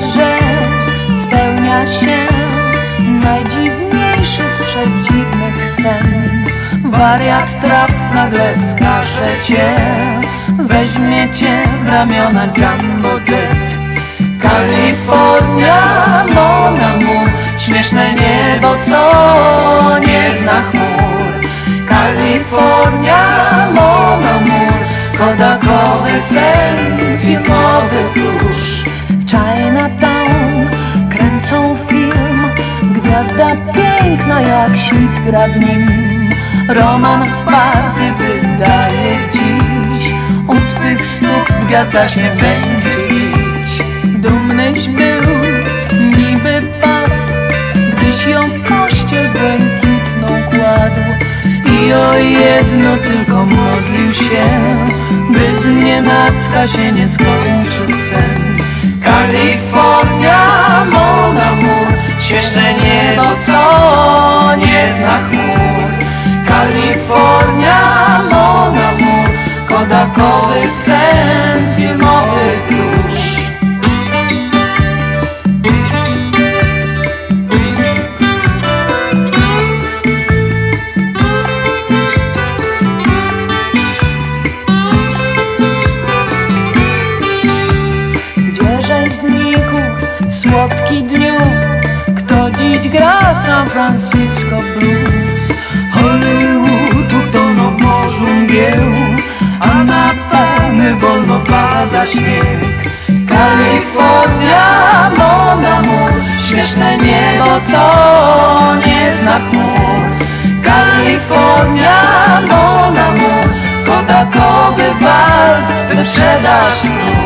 że spełnia się najdziwniejszy z przedziwnych sen. Wariat traw nagle wskaże cię, weźmie cię w ramiona Jumbo Jet. Kalifornia, mon amour, śmieszne niebo, co nie zna chmur. Kalifornia, mon amour, kodakowy sen, filmowy plusz. Chinatown kręcą film, gwiazda piękna jak świt gra w nim. Roman warty wydaje dziś, u twych stóp gwiazda się będzie lić. Dumnyś był, niby paw, gdyś ją w kościel błękitną kładł. I o jedno tylko modlił się, by z nienacka się nie skończył sen. Kalifornia, mon amour, śmieszne niebo, co nie zna chmur. Kalifornia, słodki dniu Kto dziś gra San Francisco Blues? Hollywood utonął w morzu mgieł A na palmy wolno pada śnieg. Kalifornia, mon amour Śmieszne niebo, co nie zna chmur. Kalifornia, mon amour Kodakowy wals, wyprzedaż snu